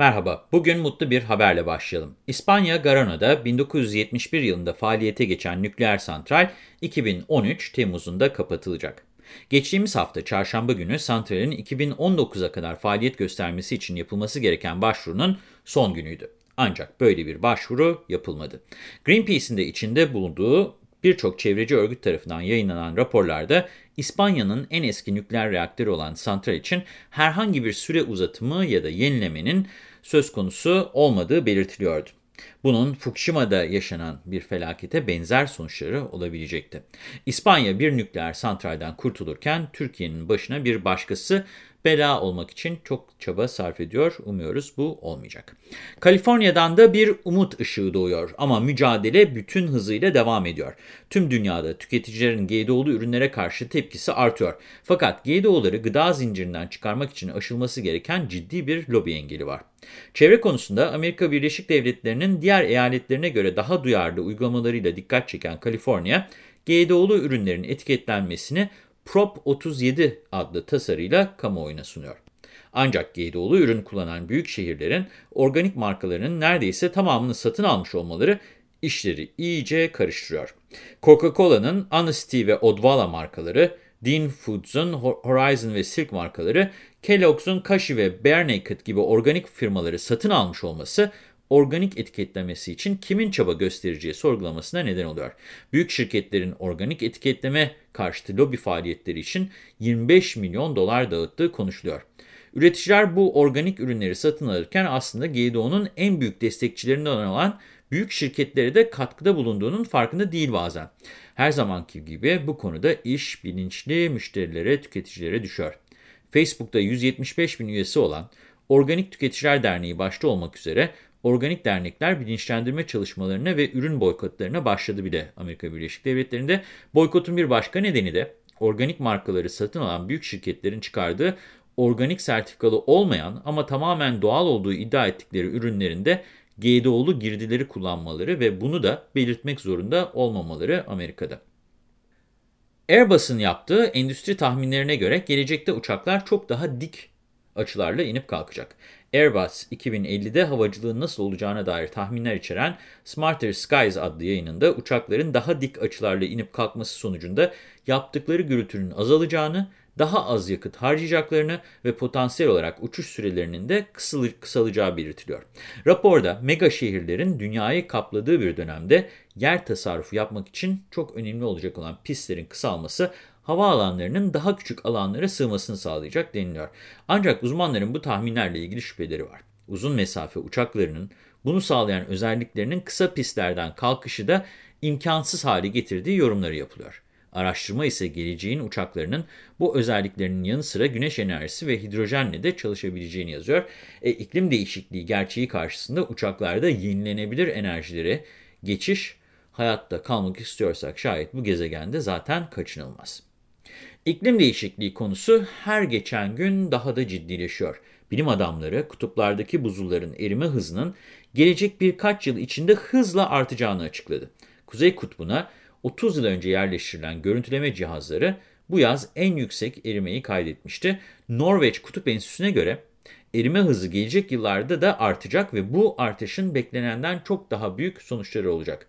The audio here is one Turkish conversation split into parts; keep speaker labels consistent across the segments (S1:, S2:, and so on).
S1: Merhaba, bugün mutlu bir haberle başlayalım. İspanya Garona'da 1971 yılında faaliyete geçen nükleer santral 2013 Temmuz'unda kapatılacak. Geçtiğimiz hafta çarşamba günü santralin 2019'a kadar faaliyet göstermesi için yapılması gereken başvurunun son günüydü. Ancak böyle bir başvuru yapılmadı. Greenpeace'in de içinde bulunduğu birçok çevreci örgüt tarafından yayınlanan raporlarda İspanya'nın en eski nükleer reaktörü olan santral için herhangi bir süre uzatımı ya da yenilemenin söz konusu olmadığı belirtiliyordu. Bunun Fukushima'da yaşanan bir felakete benzer sonuçları olabilecekti. İspanya bir nükleer santralden kurtulurken Türkiye'nin başına bir başkası bela olmak için çok çaba sarf ediyor. Umuyoruz bu olmayacak. Kaliforniya'dan da bir umut ışığı doğuyor ama mücadele bütün hızıyla devam ediyor. Tüm dünyada tüketicilerin GDO'lu ürünlere karşı tepkisi artıyor. Fakat GDO'ları gıda zincirinden çıkarmak için aşılması gereken ciddi bir lobi engeli var. Çevre konusunda Amerika Birleşik Devletleri'nin diğer eyaletlerine göre daha duyarlı uygulamalarıyla dikkat çeken Kaliforniya, GDO'lu ürünlerin etiketlenmesini Prop 37 adlı tasarıyla kamuoyuna sunuyor. Ancak GDO'lu ürün kullanan büyük şehirlerin organik markalarının neredeyse tamamını satın almış olmaları işleri iyice karıştırıyor. Coca-Cola'nın Honesty ve Odwalla markaları, Dean Foods'un Horizon ve Silk markaları, Kellogg's'un Kashi ve Bare Naked gibi organik firmaları satın almış olması organik etiketlemesi için kimin çaba göstereceği sorgulamasına neden oluyor. Büyük şirketlerin organik etiketleme karşıtı lobi faaliyetleri için 25 milyon dolar dağıttığı konuşuluyor. Üreticiler bu organik ürünleri satın alırken aslında GDO'nun en büyük destekçilerinden olan büyük şirketlere de katkıda bulunduğunun farkında değil bazen. Her zamanki gibi bu konuda iş bilinçli müşterilere, tüketicilere düşüyor. Facebook'ta 175 bin üyesi olan Organik Tüketiciler Derneği başta olmak üzere organik dernekler bilinçlendirme çalışmalarına ve ürün boykotlarına başladı bile Amerika Birleşik Devletleri'nde. Boykotun bir başka nedeni de organik markaları satın alan büyük şirketlerin çıkardığı organik sertifikalı olmayan ama tamamen doğal olduğu iddia ettikleri ürünlerinde GDO'lu girdileri kullanmaları ve bunu da belirtmek zorunda olmamaları Amerika'da. Airbus'un yaptığı endüstri tahminlerine göre gelecekte uçaklar çok daha dik açılarla inip kalkacak. Airbus 2050'de havacılığın nasıl olacağına dair tahminler içeren Smarter Skies adlı yayınında uçakların daha dik açılarla inip kalkması sonucunda yaptıkları gürültünün azalacağını, daha az yakıt harcayacaklarını ve potansiyel olarak uçuş sürelerinin de kısalacağı belirtiliyor. Raporda mega şehirlerin dünyayı kapladığı bir dönemde yer tasarrufu yapmak için çok önemli olacak olan pistlerin kısalması havaalanlarının daha küçük alanlara sığmasını sağlayacak deniliyor. Ancak uzmanların bu tahminlerle ilgili şüpheleri var. Uzun mesafe uçaklarının bunu sağlayan özelliklerinin kısa pistlerden kalkışı da imkansız hale getirdiği yorumları yapılıyor. Araştırma ise geleceğin uçaklarının bu özelliklerinin yanı sıra güneş enerjisi ve hidrojenle de çalışabileceğini yazıyor. E, iklim değişikliği gerçeği karşısında uçaklarda yenilenebilir enerjilere geçiş hayatta kalmak istiyorsak şayet bu gezegende zaten kaçınılmaz. İklim değişikliği konusu her geçen gün daha da ciddileşiyor. Bilim adamları kutuplardaki buzulların erime hızının gelecek birkaç yıl içinde hızla artacağını açıkladı. Kuzey kutbuna 30 yıl önce yerleştirilen görüntüleme cihazları bu yaz en yüksek erimeyi kaydetmişti. Norveç Kutup Enstitüsü'ne göre erime hızı gelecek yıllarda da artacak ve bu artışın beklenenden çok daha büyük sonuçları olacak.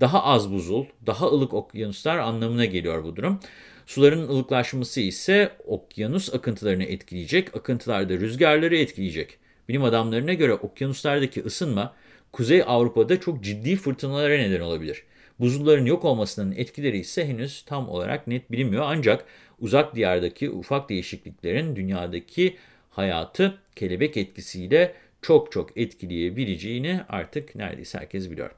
S1: Daha az buzul, daha ılık okyanuslar anlamına geliyor bu durum. Suların ılıklaşması ise okyanus akıntılarını etkileyecek, akıntılar da rüzgarları etkileyecek. Bilim adamlarına göre okyanuslardaki ısınma Kuzey Avrupa'da çok ciddi fırtınalara neden olabilir. Buzulların yok olmasının etkileri ise henüz tam olarak net bilinmiyor ancak uzak diyardaki ufak değişikliklerin dünyadaki hayatı kelebek etkisiyle çok çok etkileyebileceğini artık neredeyse herkes biliyor.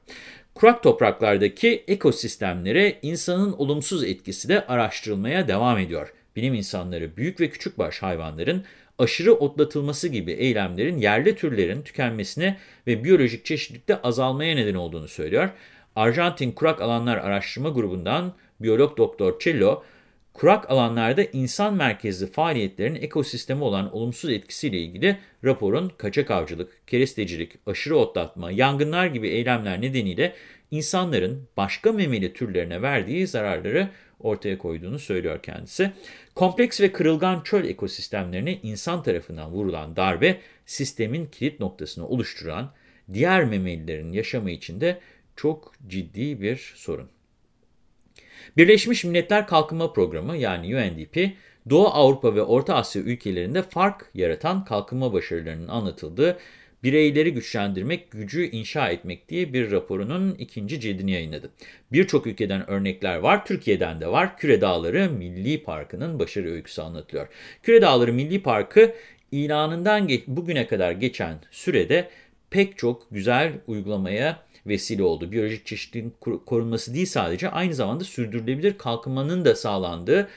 S1: Kurak topraklardaki ekosistemlere insanın olumsuz etkisi de araştırılmaya devam ediyor. Bilim insanları büyük ve küçükbaş hayvanların aşırı otlatılması gibi eylemlerin yerli türlerin tükenmesine ve biyolojik çeşitlilikte azalmaya neden olduğunu söylüyor. Arjantin Kurak Alanlar Araştırma Grubu'ndan biyolog Doktor Cello, kurak alanlarda insan merkezli faaliyetlerin ekosisteme olan olumsuz etkisiyle ilgili raporun kaçak avcılık, kerestecilik, aşırı otlatma, yangınlar gibi eylemler nedeniyle insanların başka memeli türlerine verdiği zararları ortaya koyduğunu söylüyor kendisi. Kompleks ve kırılgan çöl ekosistemlerine insan tarafından vurulan darbe sistemin kilit noktasını oluşturan diğer memelilerin yaşamı için de çok ciddi bir sorun. Birleşmiş Milletler Kalkınma Programı yani UNDP, Doğu Avrupa ve Orta Asya ülkelerinde fark yaratan kalkınma başarılarının anlatıldığı Bireyleri Güçlendirmek, Gücü inşa Etmek diye bir raporunun ikinci cildini yayınladı. Birçok ülkeden örnekler var, Türkiye'den de var. Küre Dağları Milli Parkı'nın başarı öyküsü anlatılıyor. Küre Dağları Milli Parkı ilanından bugüne kadar geçen sürede pek çok güzel uygulamaya vesile oldu. Biyolojik çeşitliliğin korunması değil sadece aynı zamanda sürdürülebilir kalkınmanın da sağlandığı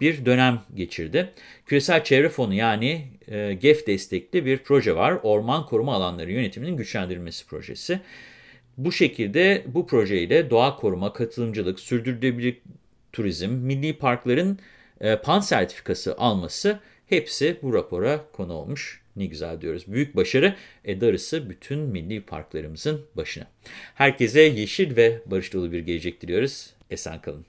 S1: bir dönem geçirdi. Küresel Çevre Fonu yani e, GEF destekli bir proje var. Orman Koruma Alanları Yönetiminin Güçlendirilmesi Projesi. Bu şekilde bu projeyle doğa koruma, katılımcılık, sürdürülebilir turizm, milli parkların e, PAN sertifikası alması hepsi bu rapora konu olmuş. Ne güzel diyoruz. Büyük başarı e, darısı bütün milli parklarımızın başına. Herkese yeşil ve barış dolu bir gelecek diliyoruz. Esen kalın.